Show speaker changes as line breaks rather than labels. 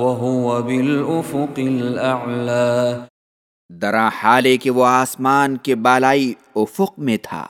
وَهُوَ بِالْأُفُقِ الْأَعْلَى.
درا حالے کہ وہ آسمان کے بالائی افق میں تھا۔